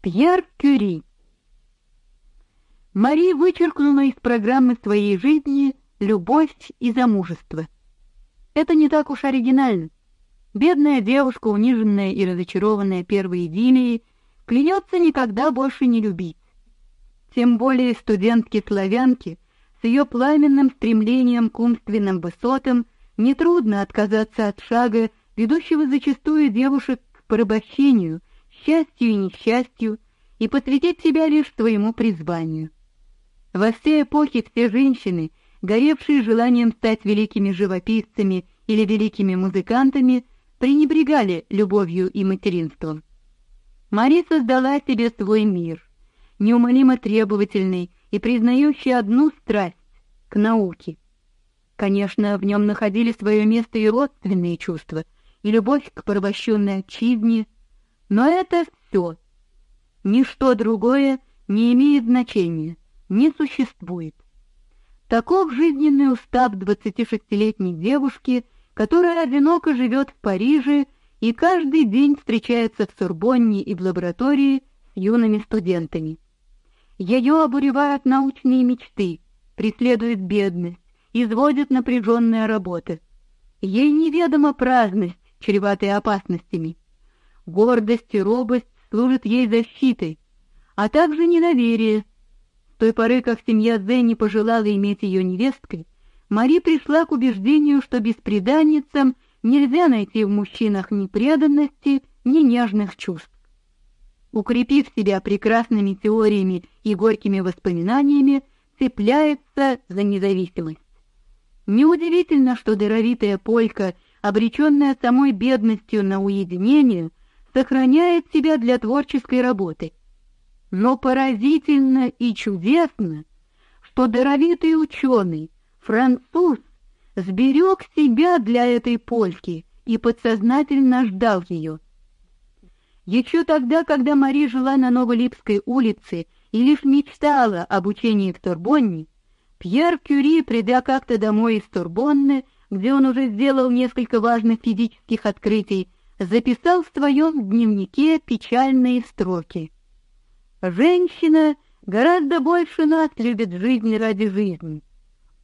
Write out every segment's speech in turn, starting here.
Пьер Кюри. Мари вычеркнула из программы своей жизни любовь и замужество. Это не так уж оригинально. Бедная девушка, униженная и разочарованная первой идиллией, клянется никогда больше не любить. Тем более студентки-славянки с ее пламенным стремлением к умственным высотам нетрудно отказаться от шага, ведущего зачастую девушек к порабощению, счастью и несчастью, и посвятить себя лишь своему призванию. Во все эпохи все женщины, горевшие желанием стать великими живописцами или великими музыкантами, пренебрегали любовью и материнством. Мари создала себе свой мир, неумолимо требовательный и признающий одну страсть к науке. Конечно, в нем находили свое место и родственные чувства, и любовь к порабощенной отчизне, но это все. Ничто другое не имеет значения, не существует. Таков жизненный устав 26-летней девушки, которая одиноко живет в Париже и каждый день встречается в Сорбонне и в лаборатории с юными студентами. Ее обуревают научные мечты, преследует бедность, изводит напряженная работа. Ей неведома праздность, чреватая опасностями. Гордость и робость служат ей защитой, а также недоверие. С той поры, как семья Зе не пожелала иметь ее невесткой, Мари пришла к убеждению, что бесприданницам нельзя найти в мужчинах ни преданности, ни нежных чувств. Укрепив себя прекрасными теориями и горькими воспоминаниями, цепляется за независимость. Неудивительно, что даровитая полька, обреченная самой бедностью на уединение, сохраняет себя для творческой работы. Но поразительно и чудесно, что даровитый ученый, француз, сберег себя для этой польки и подсознательно ждал ее. Еще тогда, когда Мари жила на Новолипской улице и лишь мечтала об учении в Торбонне, Пьер Кюри, придя как-то домой из Торбонны, где он уже сделал несколько важных физических открытий, записал в своем дневнике печальные строки. Женщина гораздо больше нас любит жизнь ради жизни.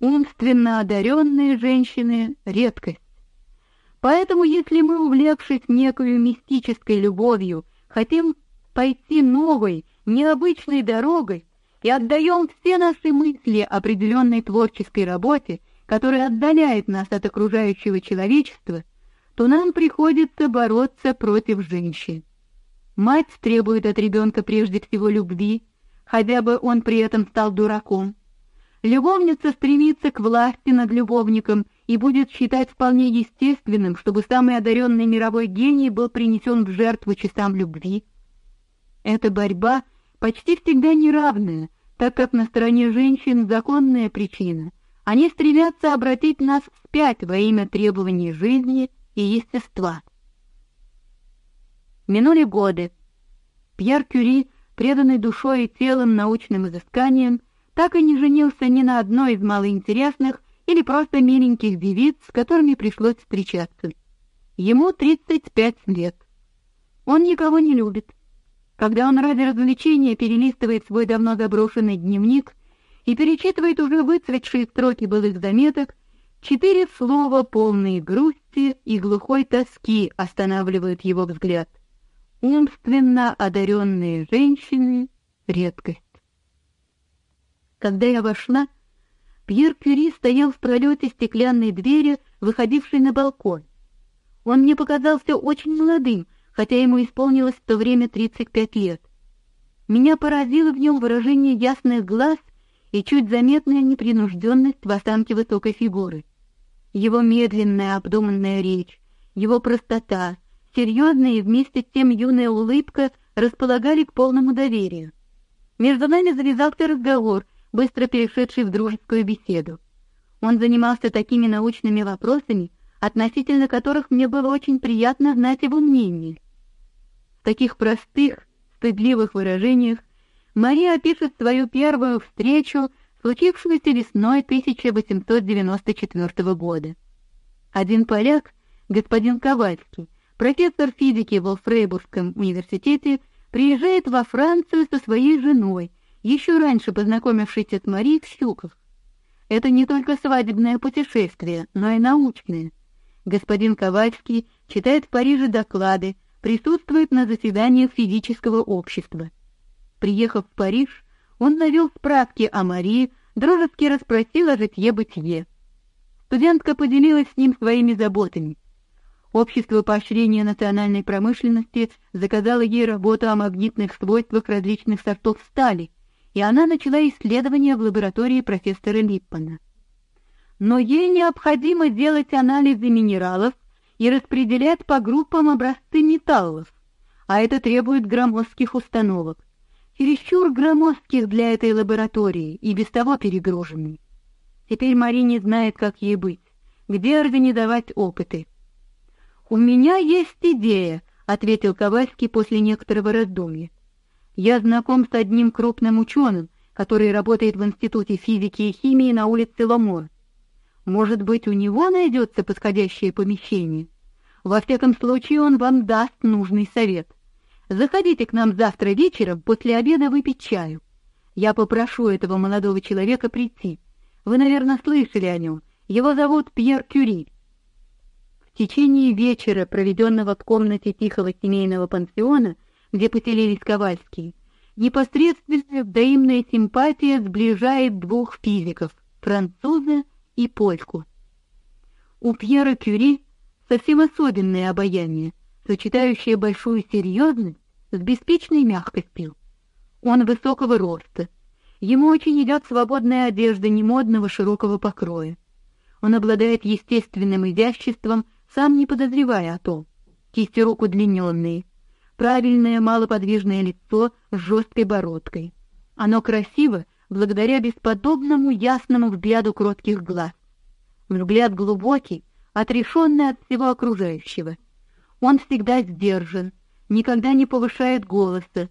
Умственно одаренные женщины редкость. Поэтому, если мы, увлекшись некой мистической любовью, хотим пойти новой, необычной дорогой и отдаем все наши мысли определенной творческой работе, которая отдаляет нас от окружающего человечества, то нам приходится бороться против женщин. Мать требует от ребенка прежде всего любви, хотя бы он при этом стал дураком. Любовница стремится к власти над любовником и будет считать вполне естественным, чтобы самый одаренный мировой гений был принесен в жертву часам любви. Эта борьба почти всегда неравная, так как на стороне женщин законная причина. Они стремятся обратить нас вспять во имя требований жизни и естества. Минули годы. Пьер Кюри, преданный душой и телом научным изысканиям, так и не женился ни на одной из малоинтересных или просто миленьких девиц, с которыми пришлось встречаться. Ему 35 лет. Он никого не любит. Когда он ради развлечения перелистывает свой давно заброшенный дневник и перечитывает уже выцветшие строки былых заметок, четыре слова, полные грусти и глухой тоски, останавливают его взгляд. Умственно одаренные женщины — редкость. Когда я вошла, Пьер Кюри стоял в пролете стеклянной двери, выходившей на балкон. Он мне показался очень молодым, хотя ему исполнилось в то время 35 лет. Меня поразило в нем выражение ясных глаз и чуть заметная непринужденность в осанке высокой фигуры. Его медленная, обдуманная речь, его простота, серьезная и вместе с тем юная улыбка располагали к полному доверию. Между нами завязался разговор, быстро перешедший в дружескую беседу. Он занимался такими научными вопросами, относительно которых мне было очень приятно знать его мнение. В таких простых, стыдливых выражениях Мария опишет свою первую встречу, случившуюся весной 1894 года. Один поляк, господин Ковальский, профессор физики в Фрейбургском университете, приезжает во Францию со своей женой, еще раньше познакомившись с Мари в. Это не только свадебное путешествие, но и научное. Господин Ковальский читает в Париже доклады, присутствует на заседаниях физического общества. Приехав в Париж, он навел справки о Марии, дружески расспросил о житье-бытие. Студентка поделилась с ним своими заботами. Общество поощрения национальной промышленности заказало ей работу о магнитных свойствах различных сортов стали, и она начала исследования в лаборатории профессора Липпана. Но ей необходимо делать анализы минералов и распределять по группам образцы металлов, а это требует громоздких установок. Чересчур громоздких для этой лаборатории и без того перегруженной. Теперь Мари не знает, как ей быть, где организовать опыты. У меня есть идея, ответил Ковальский после некоторого раздумья. Я знаком с одним крупным ученым, который работает в Институте физики и химии на улице Ламор. Может быть, у него найдется подходящее помещение. Во всяком случае, он вам даст нужный совет. Заходите к нам завтра вечером после обеда выпить чаю. Я попрошу этого молодого человека прийти. Вы, наверное, слышали о нем. Его зовут Пьер Кюри. В течение вечера, проведенного в комнате тихого семейного пансиона, где поселились Ковальские, непосредственная взаимная симпатия сближает двух физиков, француза и польку. У Пьера Кюри совсем особенное обаяние, сочетающее большую серьезность с беспечной мягкостью. Он высокого роста. Ему очень идет свободная одежда немодного широкого покроя. Он обладает естественным изяществом, сам не подозревая о том. Кисти рук удлиненные, правильное малоподвижное лицо с жесткой бородкой. Оно красиво благодаря бесподобному ясному взгляду кротких глаз. Взгляд глубокий, отрешенный от всего окружающего. Он всегда сдержан, никогда не повышает голоса.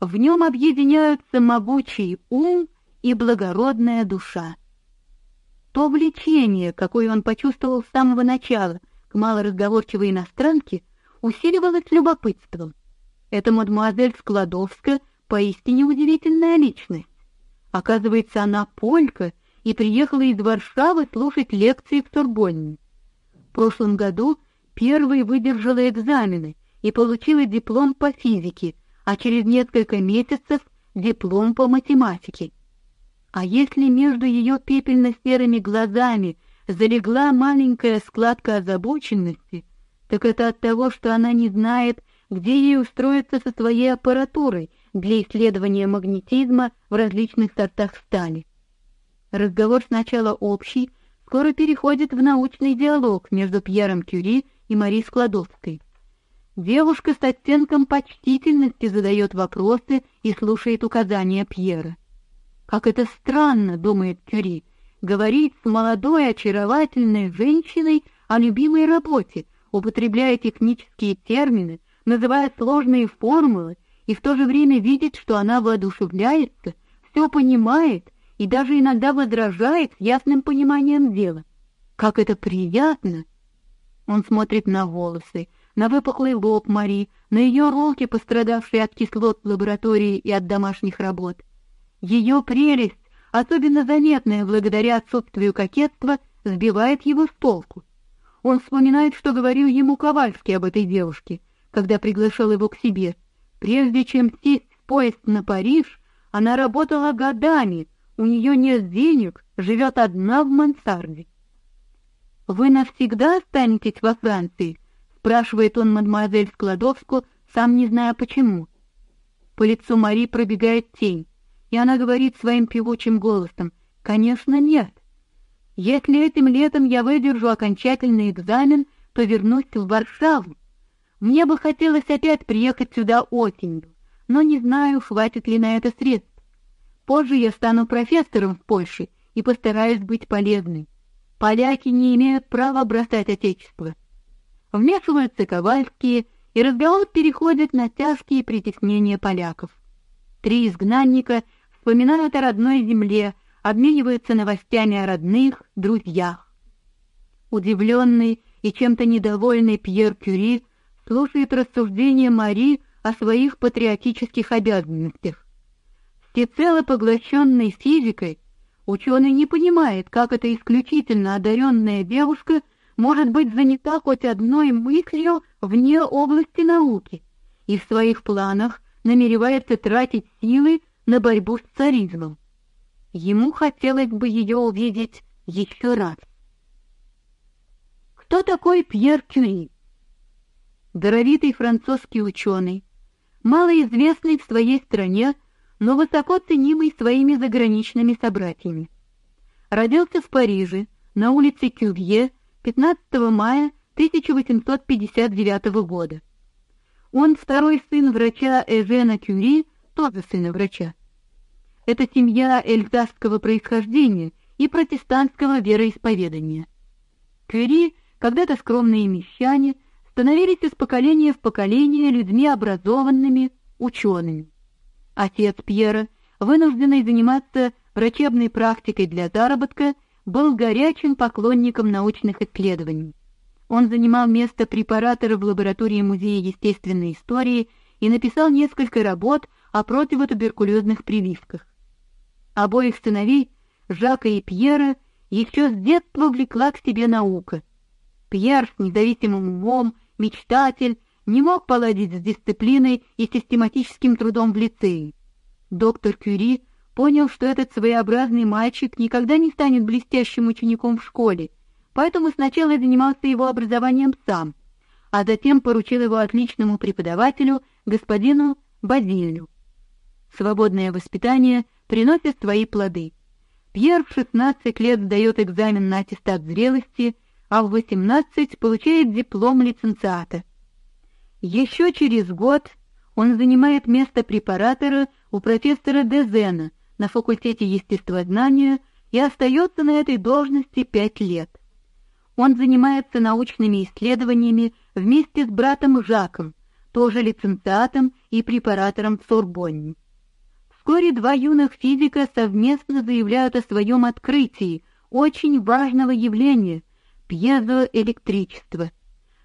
В нем объединяются могучий ум и благородная душа. То влечение, какое он почувствовал с самого начала к малоразговорчивой иностранке, усиливалось любопытством. Эта мадемуазель Складовская поистине удивительная личность. Оказывается, она полька и приехала из Варшавы слушать лекции в Турбонне. В прошлом году первой выдержала экзамены и получила диплом по физике, а через несколько месяцев диплом по математике. А если между ее пепельно-серыми глазами залегла маленькая складка озабоченности, так это от того, что она не знает, где ей устроиться со своей аппаратурой для исследования магнетизма в различных сортах стали. Разговор сначала общий, скоро переходит в научный диалог между Пьером Кюри и Мари Складовской. Девушка с оттенком почтительности задает вопросы и слушает указания Пьера. Как это странно, думает Кюри, говорить с молодой очаровательной женщиной о любимой работе, употребляя технические термины, называя сложные формулы и в то же время видеть, что она воодушевляется, все понимает и даже иногда возражает с ясным пониманием дела. Как это приятно! Он смотрит на волосы, на выпуклый лоб Мари, на ее руки, пострадавшие от кислот в лаборатории и от домашних работ. Ее прелесть, особенно заметная благодаря отсутствию кокетства, сбивает его с толку. Он вспоминает, что говорил ему Ковальский об этой девушке, когда приглашал его к себе. Прежде чем сесть в поезд на Париж, она работала годами, у нее нет денег, живет одна в мансарде. Вы навсегда останетесь во Франции? спрашивает он мадемуазель Складовскую, сам не зная почему. По лицу Мари пробегает тень, и она говорит своим певучим голосом: "Конечно, нет. Если этим летом я выдержу окончательный экзамен, то вернусь в Варшаву. Мне бы хотелось опять приехать сюда осенью, но не знаю, хватит ли на это средств. Позже я стану профессором в Польше и постараюсь быть полезной. Поляки не имеют права бросать отечество. Вмешиваются ковальские, и разговор переходит на тяжкие притеснения поляков. Три изгнанника вспоминают о родной земле, обмениваются новостями о родных, друзьях. Удивленный и чем-то недовольный Пьер Кюри слушает рассуждения Мари о своих патриотических обязанностях. Всецело поглощенный физикой, ученый не понимает, как эта исключительно одаренная девушка может быть занята хоть одной мыслью вне области науки и в своих планах намеревается тратить силы на борьбу с царизмом. Ему хотелось бы ее увидеть еще раз. Кто такой Пьер Кюри? Даровитый французский ученый, малоизвестный в своей стране, но высоко ценимый своими заграничными собратьями. Родился в Париже на улице Кювье 15 мая 1859 года. Он второй сын врача Эжена Кюри, тоже сына врача. Это семья эльзасского происхождения и протестантского вероисповедания. Кюри, когда-то скромные мещане, становились из поколения в поколение людьми образованными, учеными. Отец Пьера, вынужденный заниматься врачебной практикой для заработка, был горячим поклонником научных исследований. Он занимал место препаратора в лаборатории Музея естественной истории и написал несколько работ о противотуберкулезных прививках. Обоих сыновей, Жака и Пьера, еще с детства влекла к себе наука. Пьер с независимым умом мечтатель, не мог поладить с дисциплиной и систематическим трудом в лицее. Доктор Кюри понял, что этот своеобразный мальчик никогда не станет блестящим учеником в школе, поэтому сначала занимался его образованием сам, а затем поручил его отличному преподавателю, господину Базилю. Свободное воспитание приносит свои плоды. Пьер в 16 лет сдает экзамен на аттестат зрелости а в 18 получает диплом лицензиата. Еще через год он занимает место препаратора у профессора Дезена на факультете естествознания и остается на этой должности пять лет. Он занимается научными исследованиями вместе с братом Жаком, тоже лицензиатом и препаратором в Сорбонне. Вскоре два юных физика совместно заявляют о своем открытии очень важного явления — пьезоэлектричество,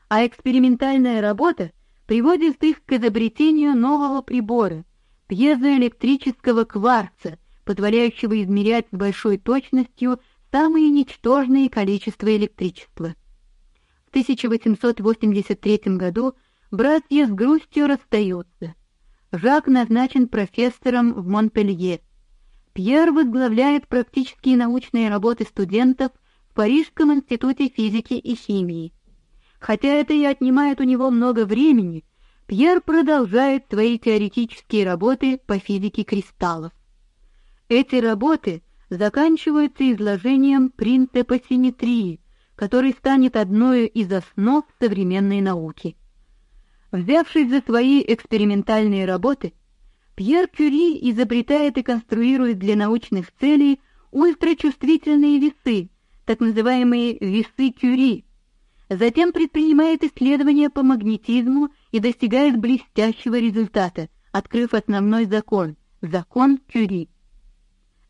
а экспериментальная работа приводит их к изобретению нового прибора пьезоэлектрического кварца, позволяющего измерять с большой точностью самые ничтожные количества электричества. В 1883 году братья с грустью расстаются. Жак назначен профессором в Монпелье. Пьер возглавляет практические научные работы студентов Парижском институте физики и химии. Хотя это и отнимает у него много времени, Пьер продолжает свои теоретические работы по физике кристаллов. Эти работы заканчиваются изложением принципа симметрии, который станет одной из основ современной науки. Взявшись за свои экспериментальные работы, Пьер Кюри изобретает и конструирует для научных целей ультрачувствительные весы, так называемые весы Кюри. Затем предпринимает исследования по магнетизму и достигает блестящего результата, открыв основной закон закон Кюри.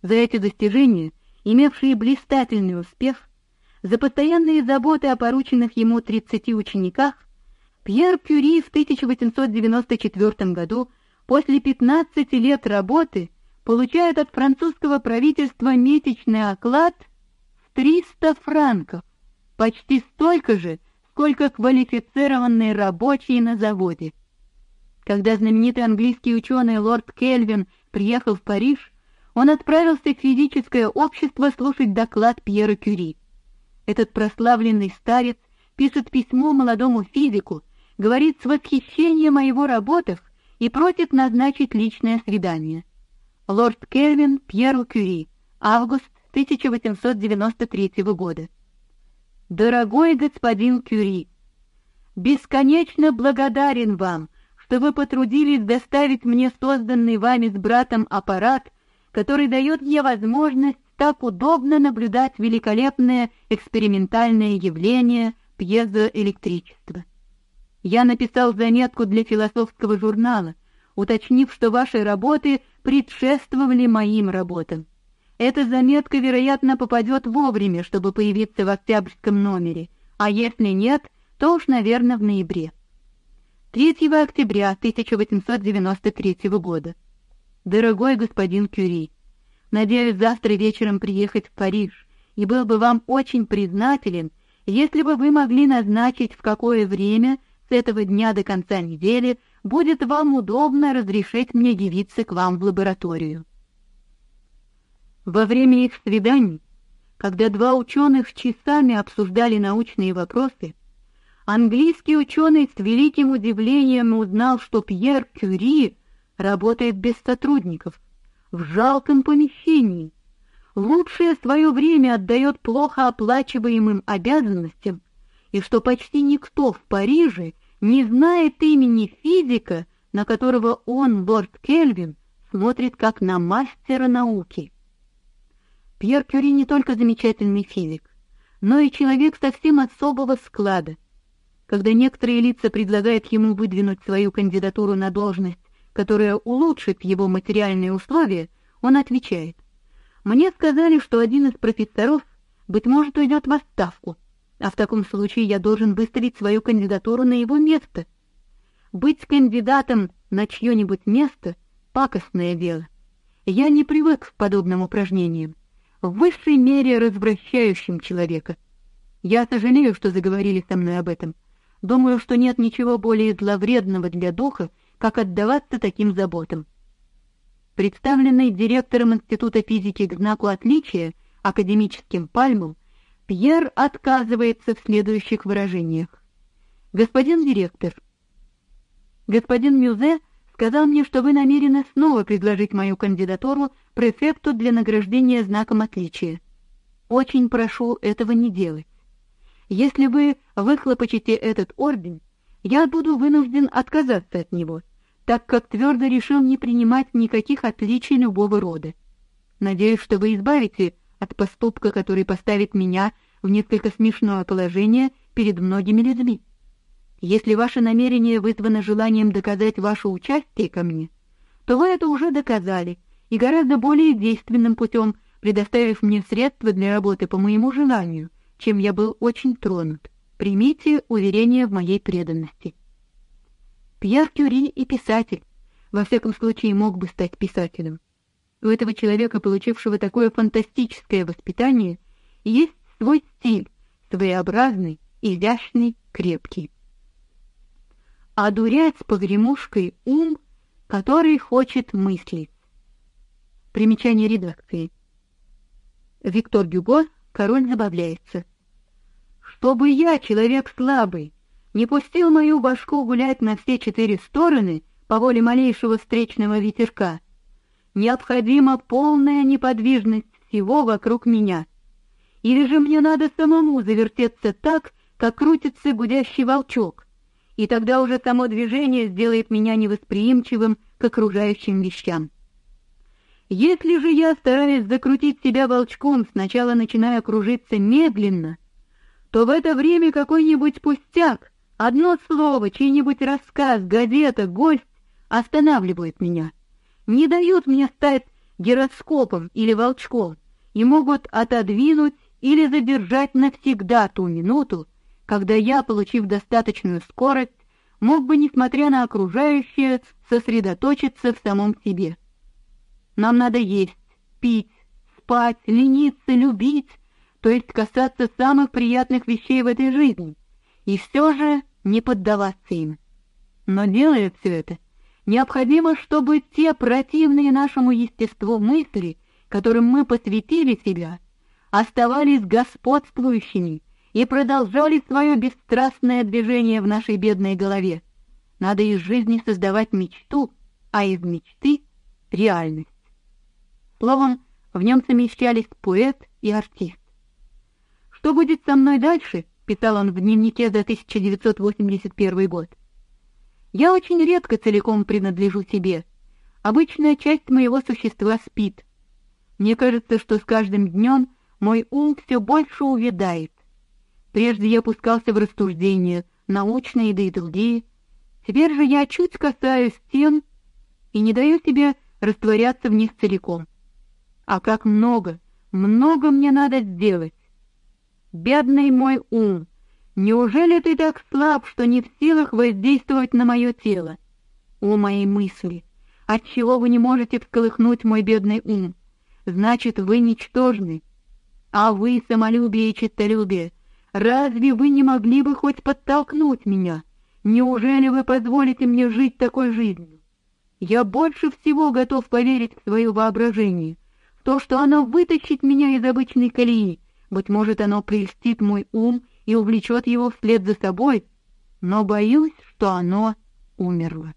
За эти достижения, имевшие блистательный успех, за постоянные заботы о порученных ему 30 учениках, Пьер Кюри в 1894 году, после 15 лет работы, получает от французского правительства месячный оклад Триста франков, почти столько же, сколько квалифицированный рабочий на заводе. Когда знаменитый английский ученый лорд Кельвин приехал в Париж, он отправился в физическое общество слушать доклад Пьера Кюри. Этот прославленный старец пишет письмо молодому физику, говорит с восхищением о его работах и просит назначить личное свидание. Лорд Кельвин Пьеру Кюри, август 1893 года. Дорогой господин Кюри, бесконечно благодарен вам, что вы потрудились доставить мне созданный вами с братом аппарат, который дает мне возможность так удобно наблюдать великолепное экспериментальное явление пьезоэлектричества. Я написал заметку для философского журнала, уточнив, что ваши работы предшествовали моим работам. Эта заметка, вероятно, попадет вовремя, чтобы появиться в октябрьском номере, а если нет, то уж, наверное, в ноябре. 3 октября 1893 года. Дорогой господин Кюри, надеюсь завтра вечером приехать в Париж, и был бы вам очень признателен, если бы вы могли назначить, в какое время с этого дня до конца недели будет вам удобно разрешить мне явиться к вам в лабораторию. Во время их свиданий, когда два ученых часами обсуждали научные вопросы, Английский ученый с великим удивлением узнал, что Пьер Кюри работает без сотрудников, в жалком помещении, лучшее свое время отдает плохо оплачиваемым обязанностям, и что почти никто в Париже не знает имени физика, на которого он, лорд Кельвин, смотрит как на мастера науки. Пьер Кюри не только замечательный физик, но и человек совсем особого склада — когда некоторые лица предлагают ему выдвинуть свою кандидатуру на должность, которая улучшит его материальные условия, он отвечает: "Мне сказали, что один из профессоров быть может уйдет в отставку, а в таком случае я должен выставить свою кандидатуру на его место. Быть кандидатом на чье-нибудь место пакостное дело. Я не привык к подобным упражнениям, в высшей мере развращающим человека. Я сожалею, что заговорили со мной об этом. Думаю, что нет ничего более зловредного для духа, как отдаваться таким заботам. Представленный директором Института физики к знаку отличия академическим пальмам, Пьер отказывается в следующих выражениях. Господин директор, господин Мюзе сказал мне, что вы намерены снова предложить мою кандидатуру префекту для награждения знаком отличия. Очень прошу этого не делать. Если вы выхлопочете этот орден, я буду вынужден отказаться от него, так как твердо решил не принимать никаких отличий любого рода. Надеюсь, что вы избавите от поступка, который поставит меня в несколько смешное положение перед многими людьми. Если ваше намерение вызвано желанием доказать ваше участие ко мне, то вы это уже доказали и гораздо более действенным путем, предоставив мне средства для работы по моему желанию, чем я был очень тронут. Примите уверение в моей преданности. Пьер Кюри и писатель, во всяком случае, мог бы стать писателем. У этого человека, получившего такое фантастическое воспитание, есть свой стиль, своеобразный, изящный, крепкий. А дурять с погремушкой ум, который хочет мыслить. Примечание редакции. Виктор Гюго Король забавляется. Чтобы я, человек слабый, не пустил мою башку гулять на все четыре стороны по воле малейшего встречного ветерка, необходима полная неподвижность всего вокруг меня. Или же мне надо самому завертеться так, как крутится гудящий волчок, и тогда уже само движение сделает меня невосприимчивым к окружающим вещам. Если же я стараюсь закрутить себя волчком, сначала начиная кружиться медленно, то в это время какой-нибудь пустяк, одно слово, чей-нибудь рассказ, газета, гость останавливают меня, не дают мне стать гироскопом или волчком и могут отодвинуть или задержать навсегда ту минуту, когда я, получив достаточную скорость, мог бы, несмотря на окружающее, сосредоточиться в самом себе. Нам надо есть, пить, спать, лениться, любить, то есть касаться самых приятных вещей в этой жизни, и все же не поддаваться им. Но делая все это, необходимо, чтобы те противные нашему естеству мысли, которым мы посвятили себя, оставались господствующими и продолжали свое бесстрастное движение в нашей бедной голове. Надо из жизни создавать мечту, а из мечты — реальность. Словом, в нем совмещались поэт и артист. Что будет со мной дальше? писал он в дневнике за 1981 год. Я очень редко целиком принадлежу себе. Обычная часть моего существа спит. Мне кажется, что с каждым днем мой ум все больше увядает. Прежде я пускался в рассуждения, научные да и другие. Теперь же я чуть касаюсь стен и не даю себе растворяться в них целиком. А как много, много мне надо сделать. Бедный мой ум, Неужели ты так слаб, что не в силах воздействовать на мое тело? О мои мысли, отчего вы не можете всколыхнуть мой бедный ум? Значит, вы ничтожны. А вы, самолюбие и честолюбие, разве вы не могли бы хоть подтолкнуть меня? Неужели вы позволите мне жить такой жизнью? Я больше всего готов поверить в свое воображение, в то, что оно вытащит меня из обычной колеи. Быть может, оно прельстит мой ум и увлечет его вслед за собой, но боюсь, что оно умерло.